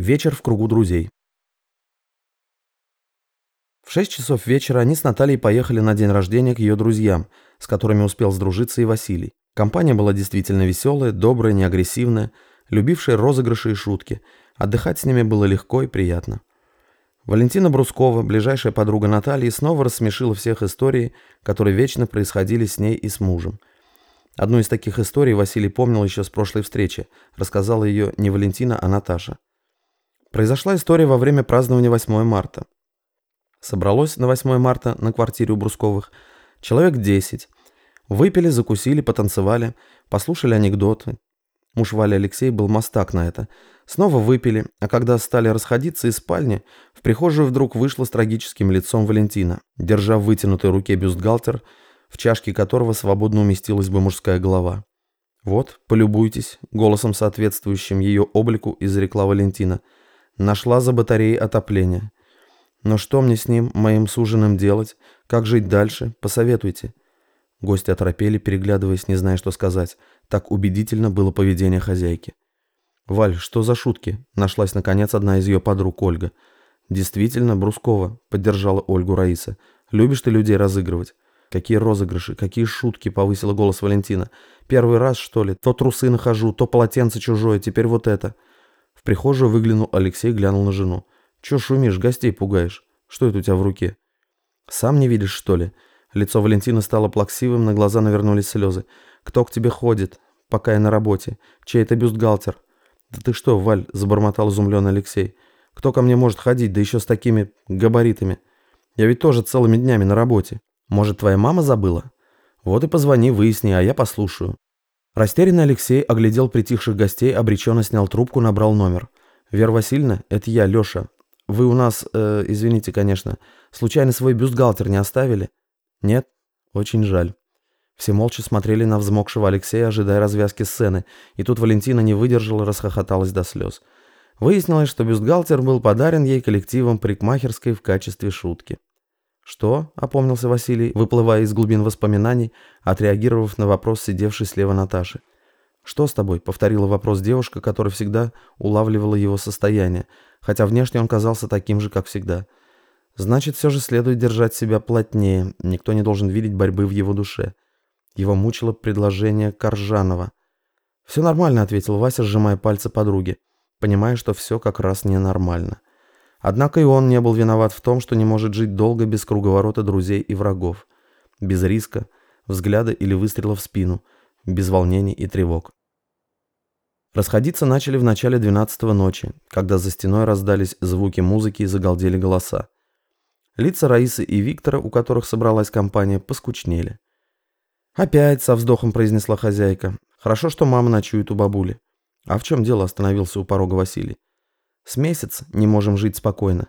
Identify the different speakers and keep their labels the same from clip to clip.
Speaker 1: Вечер в кругу друзей. В 6 часов вечера они с Натальей поехали на день рождения к ее друзьям, с которыми успел сдружиться и Василий. Компания была действительно веселая, добрая, неагрессивная, любившая розыгрыши и шутки. Отдыхать с ними было легко и приятно. Валентина Брускова, ближайшая подруга Натальи, снова рассмешила всех историй, которые вечно происходили с ней и с мужем. Одну из таких историй Василий помнил еще с прошлой встречи. Рассказала ее не Валентина, а Наташа. Произошла история во время празднования 8 марта. Собралось на 8 марта на квартире у Брусковых человек 10. Выпили, закусили, потанцевали, послушали анекдоты. Муж Вали Алексей был мастак на это. Снова выпили, а когда стали расходиться из спальни, в прихожую вдруг вышла с трагическим лицом Валентина, держа в вытянутой руке бюстгальтер, в чашке которого свободно уместилась бы мужская голова. «Вот, полюбуйтесь», — голосом соответствующим ее облику изрекла Валентина — Нашла за батареей отопления. Но что мне с ним, моим суженым, делать? Как жить дальше? Посоветуйте. Гости оторопели, переглядываясь, не зная, что сказать. Так убедительно было поведение хозяйки. «Валь, что за шутки?» Нашлась, наконец, одна из ее подруг, Ольга. «Действительно, Брускова», — поддержала Ольгу Раиса. «Любишь ты людей разыгрывать?» «Какие розыгрыши, какие шутки!» — повысила голос Валентина. «Первый раз, что ли? То трусы нахожу, то полотенце чужое, теперь вот это». В прихожую выглянул Алексей, глянул на жену. «Чё шумишь, гостей пугаешь? Что это у тебя в руке?» «Сам не видишь, что ли?» Лицо Валентины стало плаксивым, на глаза навернулись слезы. «Кто к тебе ходит, пока я на работе? Чей это бюстгальтер?» «Да ты что, Валь?» – забормотал изумленный Алексей. «Кто ко мне может ходить, да еще с такими габаритами? Я ведь тоже целыми днями на работе. Может, твоя мама забыла? Вот и позвони, выясни, а я послушаю». Растерянный Алексей оглядел притихших гостей, обреченно снял трубку, набрал номер. «Вера Васильевна, это я, Леша. Вы у нас, э, извините, конечно, случайно свой бюстгальтер не оставили?» «Нет? Очень жаль». Все молча смотрели на взмокшего Алексея, ожидая развязки сцены, и тут Валентина не выдержала, расхохоталась до слез. Выяснилось, что бюстгальтер был подарен ей коллективом парикмахерской в качестве шутки. «Что?» – опомнился Василий, выплывая из глубин воспоминаний, отреагировав на вопрос сидевшей слева Наташи. «Что с тобой?» – повторила вопрос девушка, которая всегда улавливала его состояние, хотя внешне он казался таким же, как всегда. «Значит, все же следует держать себя плотнее, никто не должен видеть борьбы в его душе». Его мучило предложение Коржанова. «Все нормально», – ответил Вася, сжимая пальцы подруги, понимая, что все как раз ненормально. Однако и он не был виноват в том, что не может жить долго без круговорота друзей и врагов, без риска, взгляда или выстрела в спину, без волнений и тревог. Расходиться начали в начале 12 ночи, когда за стеной раздались звуки музыки и загалдели голоса. Лица Раисы и Виктора, у которых собралась компания, поскучнели. «Опять», — со вздохом произнесла хозяйка. «Хорошо, что мама ночует у бабули». «А в чем дело?» — остановился у порога Василий. С месяц не можем жить спокойно.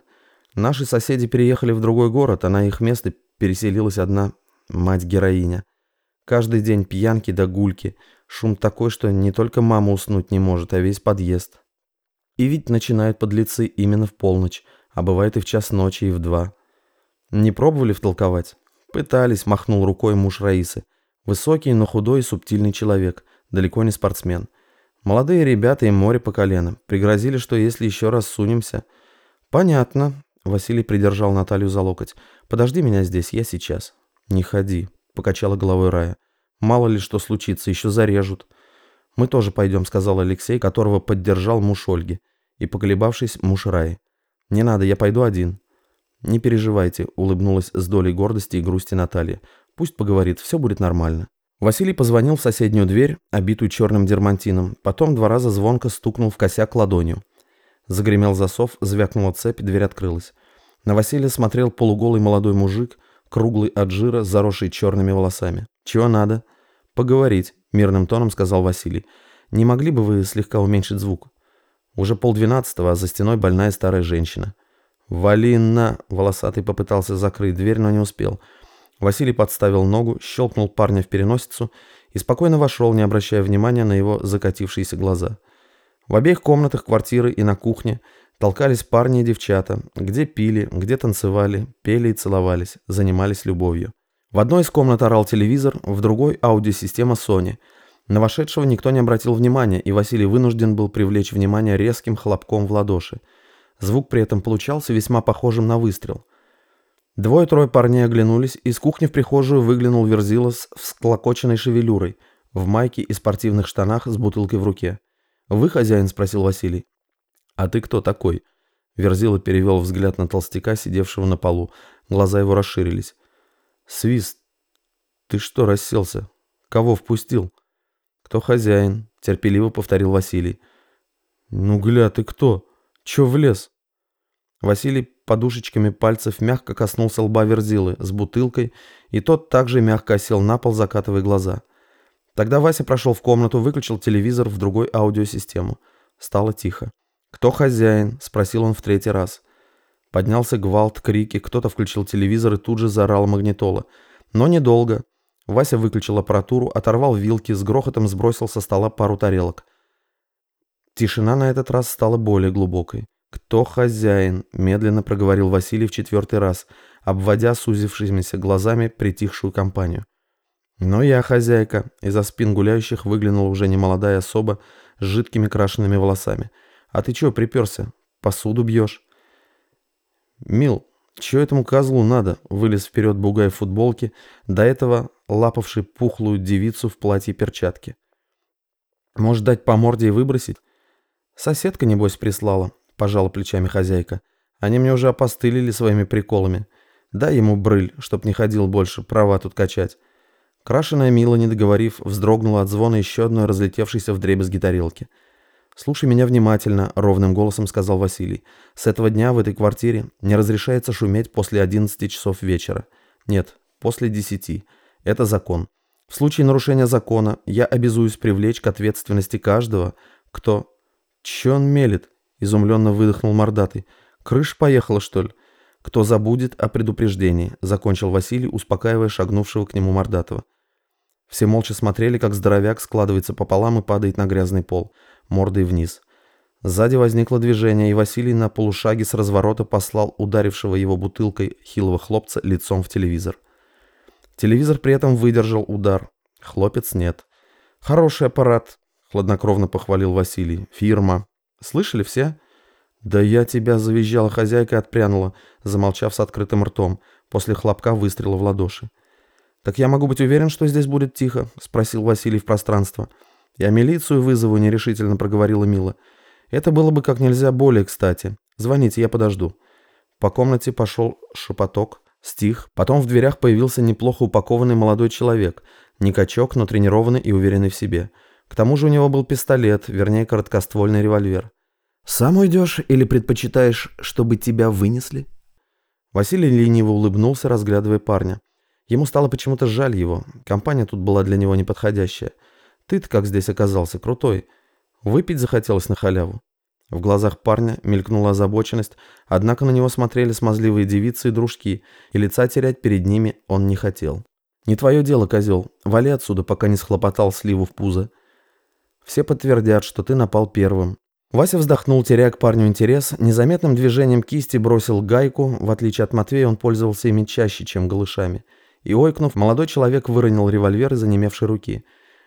Speaker 1: Наши соседи переехали в другой город, а на их место переселилась одна мать-героиня. Каждый день пьянки да гульки. Шум такой, что не только мама уснуть не может, а весь подъезд. И ведь начинают подлецы именно в полночь, а бывает и в час ночи, и в два. Не пробовали втолковать? Пытались, махнул рукой муж Раисы. Высокий, но худой и субтильный человек, далеко не спортсмен. Молодые ребята и море по колено. Пригрозили, что если еще раз сунемся... Понятно. Василий придержал Наталью за локоть. Подожди меня здесь, я сейчас. Не ходи, покачала головой Рая. Мало ли что случится, еще зарежут. Мы тоже пойдем, сказал Алексей, которого поддержал муж Ольги. И, поколебавшись, муж Раи. Не надо, я пойду один. Не переживайте, улыбнулась с долей гордости и грусти Наталья. Пусть поговорит, все будет нормально. Василий позвонил в соседнюю дверь, обитую черным дермантином, потом два раза звонко стукнул в косяк ладонью. Загремел засов, звякнула цепь, дверь открылась. На Василия смотрел полуголый молодой мужик, круглый от жира, заросший черными волосами. «Чего надо?» «Поговорить», — мирным тоном сказал Василий. «Не могли бы вы слегка уменьшить звук?» Уже полдвенадцатого, а за стеной больная старая женщина. «Валина!» — волосатый попытался закрыть дверь, но не успел. Василий подставил ногу, щелкнул парня в переносицу и спокойно вошел, не обращая внимания на его закатившиеся глаза. В обеих комнатах квартиры и на кухне толкались парни и девчата, где пили, где танцевали, пели и целовались, занимались любовью. В одной из комнат орал телевизор, в другой – аудиосистема Sony. На вошедшего никто не обратил внимания, и Василий вынужден был привлечь внимание резким хлопком в ладоши. Звук при этом получался весьма похожим на выстрел. Двое-трое парней оглянулись, из кухни в прихожую выглянул Верзила с всклокоченной шевелюрой, в майке и спортивных штанах с бутылкой в руке. «Вы хозяин?» – спросил Василий. «А ты кто такой?» Верзила перевел взгляд на толстяка, сидевшего на полу. Глаза его расширились. «Свист, ты что расселся? Кого впустил?» «Кто хозяин?» – терпеливо повторил Василий. «Ну, гля, ты кто? Чё влез?» Василий подушечками пальцев мягко коснулся лба Верзилы с бутылкой, и тот также мягко осел на пол, закатывая глаза. Тогда Вася прошел в комнату, выключил телевизор в другой аудиосистему. Стало тихо. «Кто хозяин?» – спросил он в третий раз. Поднялся гвалт, крики, кто-то включил телевизор и тут же заорал магнитола. Но недолго. Вася выключил аппаратуру, оторвал вилки, с грохотом сбросил со стола пару тарелок. Тишина на этот раз стала более глубокой. «Кто хозяин?» – медленно проговорил Василий в четвертый раз, обводя сузившимися глазами притихшую компанию. «Но я хозяйка», – из-за спин гуляющих выглянула уже немолодая особа с жидкими крашенными волосами. «А ты чего приперся? Посуду бьешь?» «Мил, чё этому козлу надо?» – вылез вперед бугай в футболке, до этого лапавший пухлую девицу в платье перчатки. «Может, дать по морде и выбросить?» «Соседка, небось, прислала», – пожала плечами хозяйка. «Они мне уже опостылили своими приколами. Дай ему брыль, чтоб не ходил больше, права тут качать». Крашеная Мила, не договорив, вздрогнула от звона еще одной разлетевшейся в дребезги тарелки. «Слушай меня внимательно», — ровным голосом сказал Василий. «С этого дня в этой квартире не разрешается шуметь после 11 часов вечера. Нет, после 10. Это закон. В случае нарушения закона я обязуюсь привлечь к ответственности каждого, кто...» «Че он мелет?» — изумленно выдохнул мордатый. «Крыш поехала, что ли?» «Кто забудет о предупреждении», — закончил Василий, успокаивая шагнувшего к нему мордатого. Все молча смотрели, как здоровяк складывается пополам и падает на грязный пол, мордой вниз. Сзади возникло движение, и Василий на полушаге с разворота послал ударившего его бутылкой хилого хлопца лицом в телевизор. Телевизор при этом выдержал удар. Хлопец нет. «Хороший аппарат», — хладнокровно похвалил Василий. «Фирма. Слышали все?» «Да я тебя завизжала хозяйка отпрянула», замолчав с открытым ртом, после хлопка выстрела в ладоши. «Так я могу быть уверен, что здесь будет тихо?» — спросил Василий в пространство. «Я милицию вызову», — нерешительно проговорила Мила. «Это было бы как нельзя более кстати. Звоните, я подожду». По комнате пошел шепоток, стих. Потом в дверях появился неплохо упакованный молодой человек. Не качок, но тренированный и уверенный в себе. К тому же у него был пистолет, вернее, короткоствольный револьвер. «Сам уйдешь или предпочитаешь, чтобы тебя вынесли?» Василий лениво улыбнулся, разглядывая парня. Ему стало почему-то жаль его. Компания тут была для него неподходящая. Ты-то как здесь оказался, крутой. Выпить захотелось на халяву. В глазах парня мелькнула озабоченность, однако на него смотрели смазливые девицы и дружки, и лица терять перед ними он не хотел. «Не твое дело, козел. Вали отсюда, пока не схлопотал сливу в пузо. Все подтвердят, что ты напал первым. Вася вздохнул, теряя к парню интерес, незаметным движением кисти бросил гайку, в отличие от Матвея он пользовался ими чаще, чем голышами. И ойкнув, молодой человек выронил револьвер из онемевшей руки.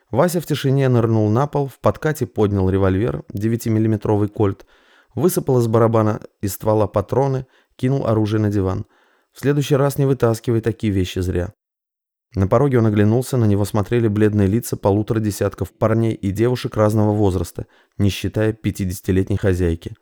Speaker 1: Вася в тишине нырнул на пол, в подкате поднял револьвер, 9-миллиметровый кольт, высыпал из барабана из ствола патроны, кинул оружие на диван. В следующий раз не вытаскивай такие вещи зря. На пороге он оглянулся, на него смотрели бледные лица полутора десятков парней и девушек разного возраста, не считая пятидесятилетней хозяйки.